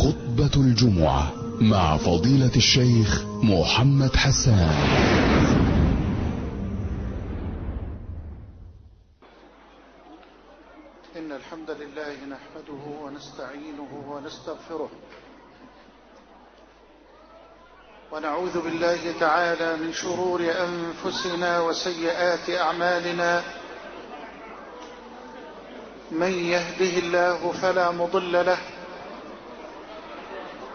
خطبة الجمعة مع فضيلة الشيخ محمد حسان. إن الحمد لله نحمده ونستعينه ونستغفره. ونعوذ بالله تعالى من شرور أنفسنا وسيئات أعمالنا. من يهده الله فلا مضل له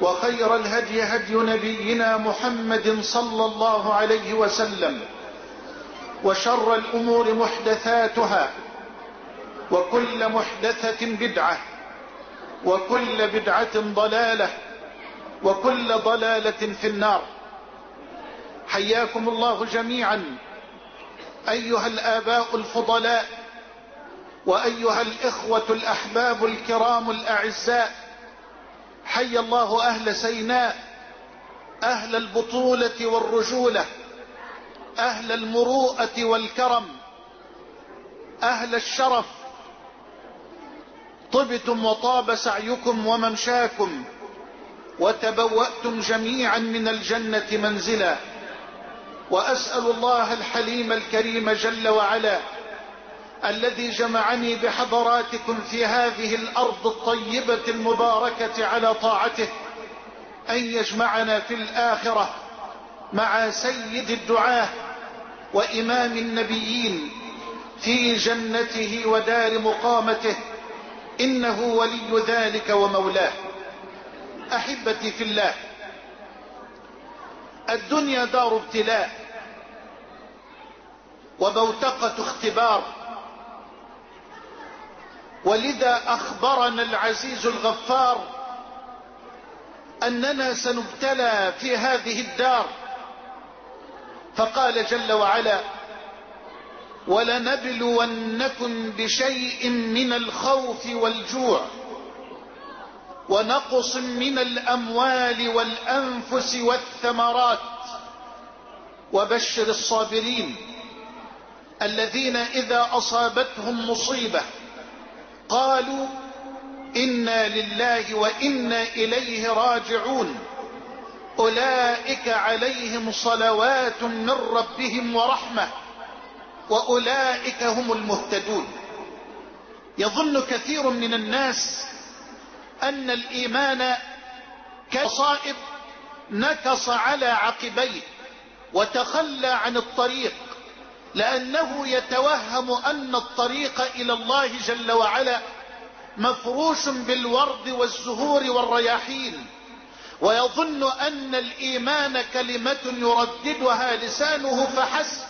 وخير الهدي هدي نبينا محمد صلى الله عليه وسلم وشر الأمور محدثاتها وكل محدثة بدعة وكل بدعة ضلالة وكل ضلالة في النار. حياكم الله جميعا. أيها الآباء الفضلاء وأيها الإخوة الأحباب الكرام الأعزاء حي الله أهل سيناء أهل البطولة والرجولة أهل المروءة والكرم أهل الشرف. طبتم وطاب سعيكم وممشاكم وتبوأتم جميعا من الجنة منزلا. وأسأل الله الحليم الكريم جل وعلا الذي جمعني بحضراتكم في هذه الأرض الطيبة المباركة على طاعته أن يجمعنا في الآخرة مع سيد الدعاة وإمام النبيين في جنته ودار مقامته إنه ولي ذلك ومولاه. أحبتي في الله الدنيا دار ابتلاء وبوتقة اختبار. ولذا أخبرنا العزيز الغفار أننا سنبتلى في هذه الدار. فقال جل وعلا ولنبلونكم بشيء من الخوف والجوع ونقص من الأموال والأنفس والثمرات. وبشر الصابرين الذين إذا أصابتهم مصيبة قالوا إنا لله وإنا إليه راجعون. أولئك عليهم صلوات من ربهم ورحمة وأولئك هم المهتدون. يظن كثير من الناس أن الإيمان كصائب نكص على عقبيه وتخلى عن الطريق. لأنه يتوهم أن الطريق إلى الله جل وعلا مفروش بالورد والزهور والرياحين. ويظن أن الإيمان كلمة يرددها لسانه فحسب